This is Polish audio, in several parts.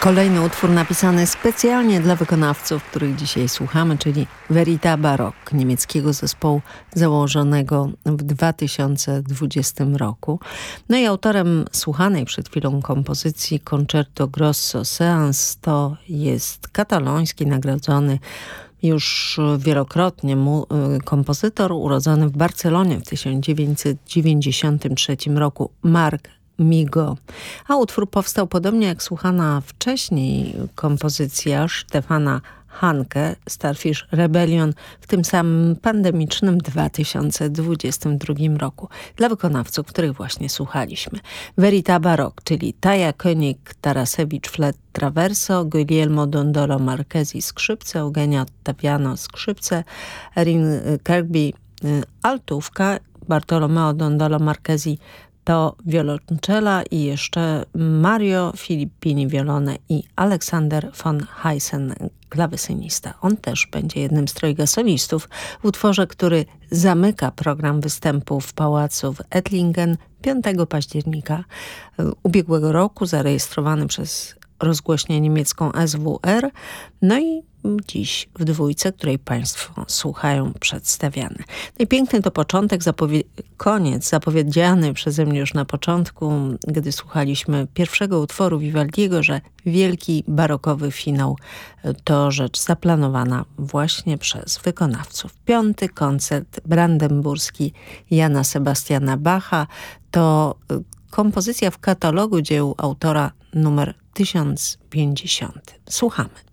Kolejny utwór napisany specjalnie dla wykonawców, których dzisiaj słuchamy, czyli Verita Baroque, niemieckiego zespołu założonego w 2020 roku. No i autorem słuchanej przed chwilą kompozycji Concerto Grosso Seance to jest kataloński, nagrodzony już wielokrotnie mu, y, kompozytor urodzony w Barcelonie w 1993 roku Mark Migo. A utwór powstał podobnie jak słuchana wcześniej kompozycja Stefana Hanke, Starfish Rebellion w tym samym pandemicznym 2022 roku dla wykonawców, których właśnie słuchaliśmy. Verita Barok, czyli Taja König, Tarasewicz Flet Traverso, Guglielmo Dondolo Marquezi skrzypce, Eugenia Tapiano skrzypce, Erin Kirby y, altówka, Bartolomeo Dondolo Marquezi to wiolonczela i jeszcze Mario Filippini wiolonę i Aleksander von Heisen klawesynista. On też będzie jednym z trojga solistów w utworze, który zamyka program występu w pałacu w Ettlingen 5 października ubiegłego roku, zarejestrowany przez rozgłośnię niemiecką SWR. No i dziś w dwójce, której Państwo słuchają przedstawiane. No i piękny to początek, koniec zapowiedziany przeze mnie już na początku, gdy słuchaliśmy pierwszego utworu Vivaldiego, że wielki barokowy finał to rzecz zaplanowana właśnie przez wykonawców. Piąty koncert brandenburski Jana Sebastiana Bacha to kompozycja w katalogu dzieł autora numer 1050. Słuchamy.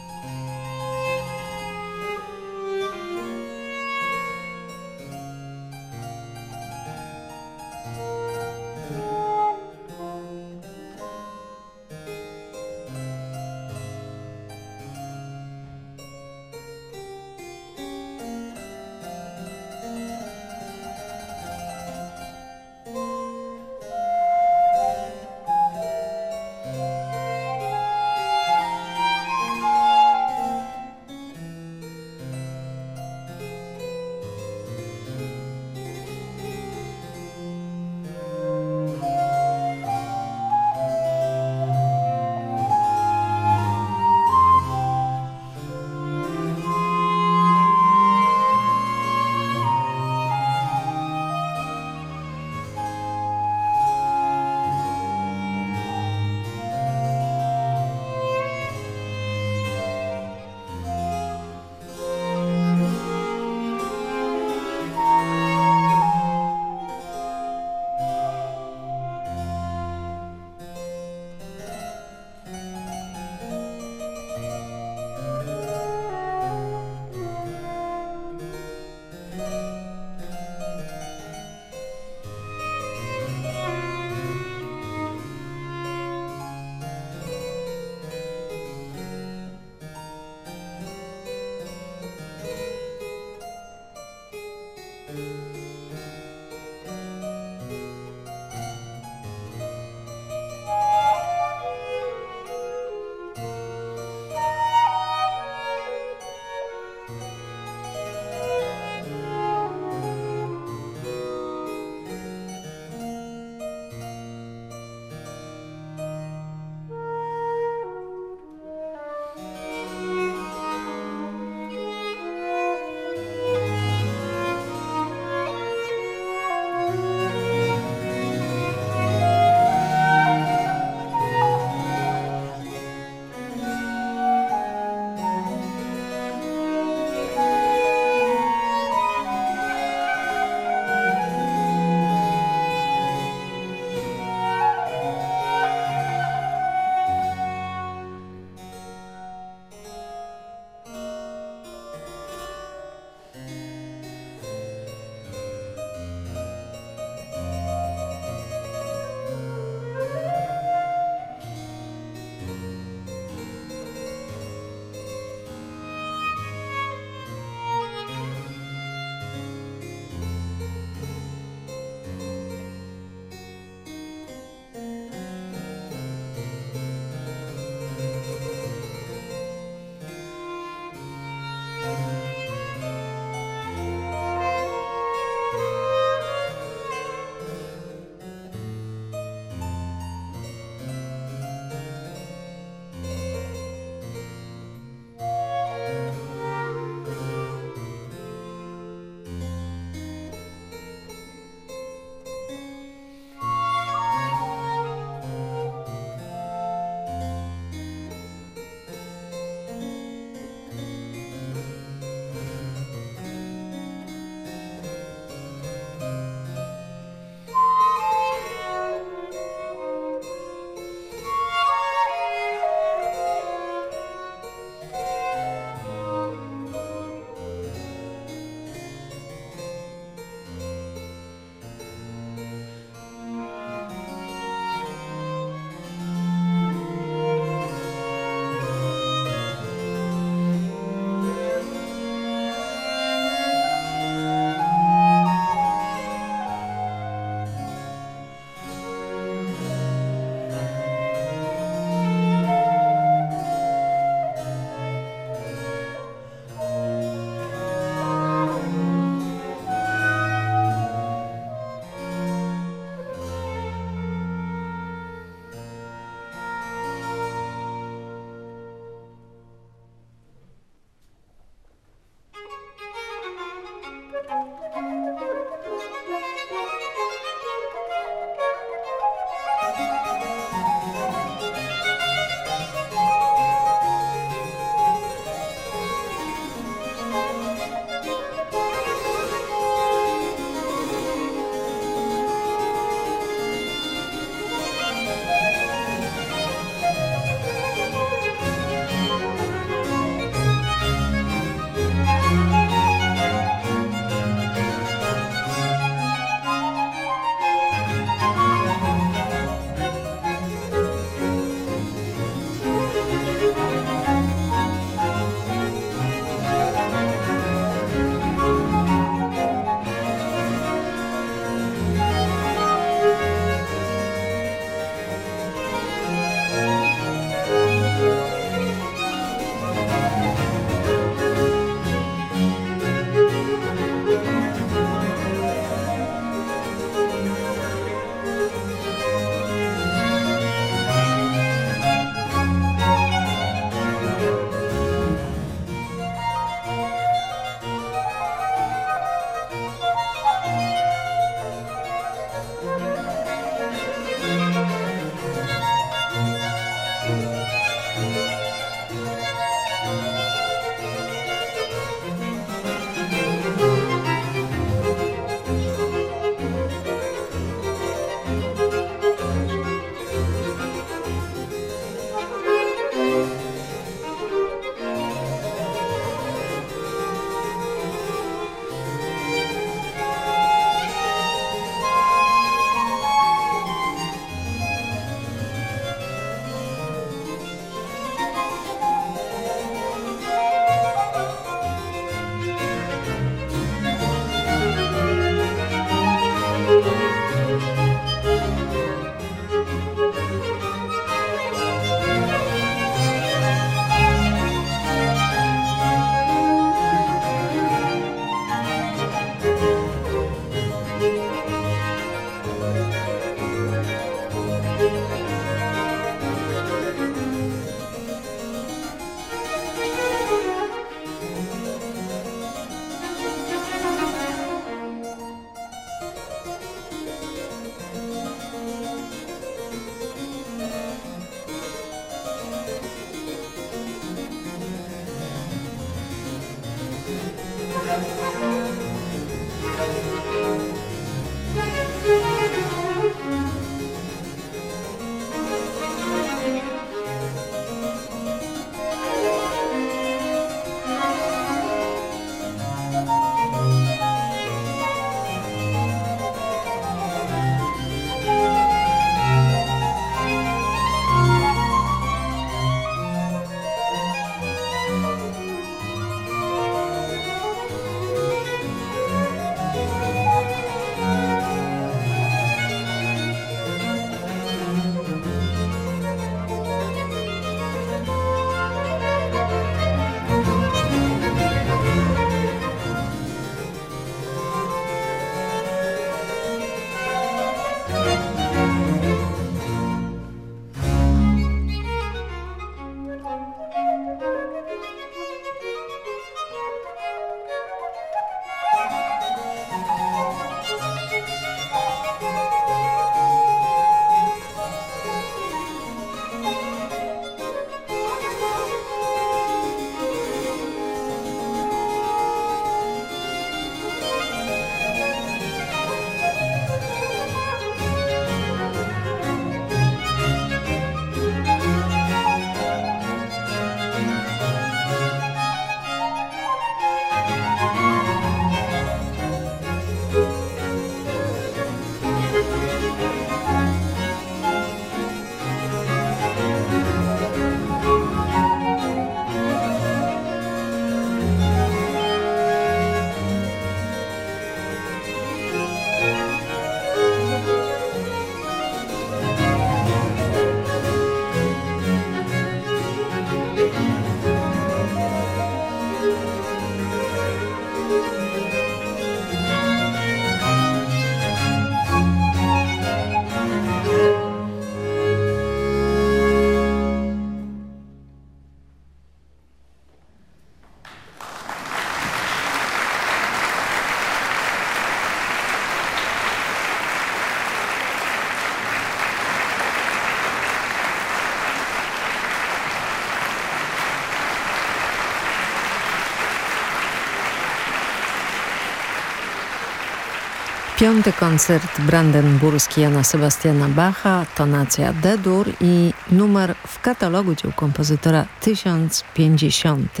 Piąty koncert brandenburski Jana Sebastiana Bacha, tonacja D-dur i numer w katalogu dzieł kompozytora 1050.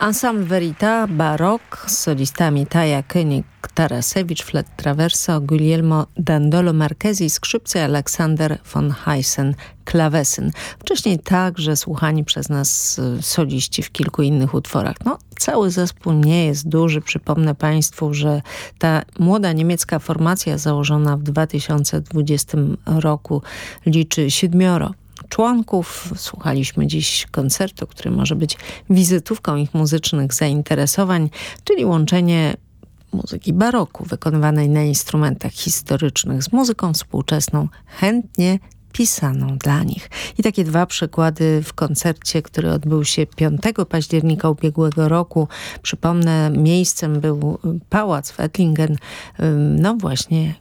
Ensemble Verita, Barok z solistami Taja König, Tarasewicz, Flet Traverso, Guglielmo Dandolo Marchesi, skrzypce Aleksander von Heissen, klawesyn. Wcześniej także słuchani przez nas y, soliści w kilku innych utworach. No, cały zespół nie jest duży. Przypomnę Państwu, że ta młoda niemiecka formacja założona w 2020 roku liczy siedmioro członków. Słuchaliśmy dziś koncertu, który może być wizytówką ich muzycznych zainteresowań, czyli łączenie muzyki baroku wykonywanej na instrumentach historycznych z muzyką współczesną, chętnie pisaną dla nich. I takie dwa przykłady w koncercie, który odbył się 5 października ubiegłego roku. Przypomnę, miejscem był pałac w Ettlingen. No właśnie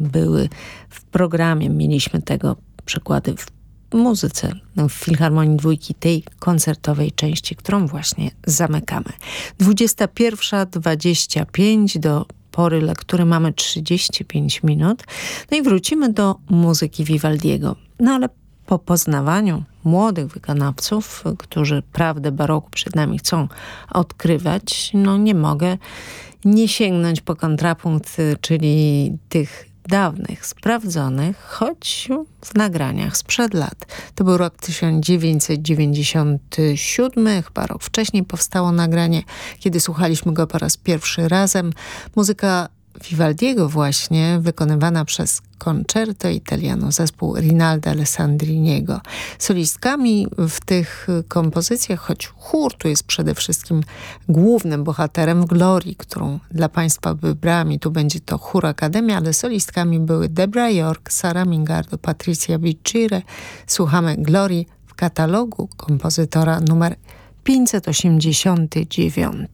były w programie, mieliśmy tego przykłady w muzyce w Filharmonii Dwójki, tej koncertowej części, którą właśnie zamykamy. 21.25 do pory lektury mamy 35 minut. No i wrócimy do muzyki Vivaldiego. No ale po poznawaniu młodych wykonawców, którzy prawdę baroku przed nami chcą odkrywać, no nie mogę nie sięgnąć po kontrapunkt, czyli tych dawnych, sprawdzonych, choć w nagraniach sprzed lat. To był rok 1997, chyba rok wcześniej powstało nagranie, kiedy słuchaliśmy go po raz pierwszy razem. Muzyka Vivaldiego właśnie, wykonywana przez Concerto Italiano, zespół Rinalda Alessandriniego. Solistkami w tych kompozycjach, choć chór tu jest przede wszystkim głównym bohaterem w Glorii, którą dla Państwa wybrałam i tu będzie to chór Akademia, ale solistkami były Debra York, Sara Mingardo, Patricia Biccire. Słuchamy Glorii w katalogu kompozytora numer 589.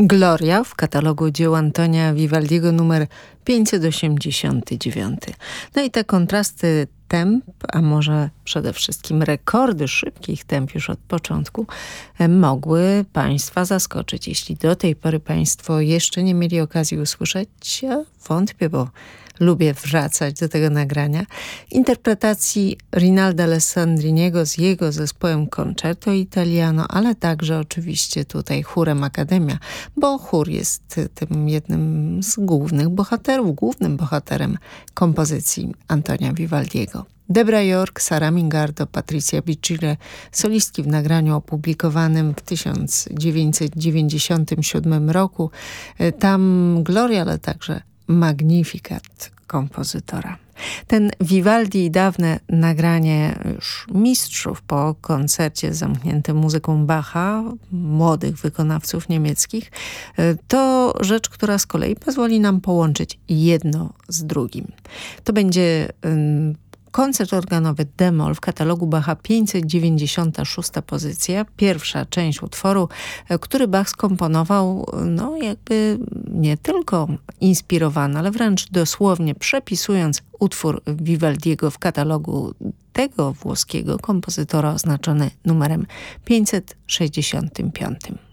Gloria w katalogu dzieł Antonia Vivaldiego numer 589. No i te kontrasty temp, a może przede wszystkim rekordy szybkich temp już od początku, e, mogły Państwa zaskoczyć. Jeśli do tej pory Państwo jeszcze nie mieli okazji usłyszeć, wątpię, bo lubię wracać do tego nagrania, interpretacji Rinalda Alessandriniego z jego zespołem Concerto Italiano, ale także oczywiście tutaj chórem Akademia, bo chór jest tym jednym z głównych bohaterów, głównym bohaterem kompozycji Antonia Vivaldiego. Debra York, Sara Mingardo, Patricia Bicile, solistki w nagraniu opublikowanym w 1997 roku. E, tam Gloria, ale także Magnificat kompozytora. Ten Vivaldi dawne nagranie już mistrzów po koncercie zamkniętym muzyką Bacha, młodych wykonawców niemieckich, to rzecz, która z kolei pozwoli nam połączyć jedno z drugim. To będzie Koncert organowy Demol w katalogu Bacha 596 pozycja, pierwsza część utworu, e, który Bach skomponował, no jakby nie tylko inspirowany, ale wręcz dosłownie przepisując utwór Vivaldiego w katalogu tego włoskiego kompozytora oznaczony numerem 565.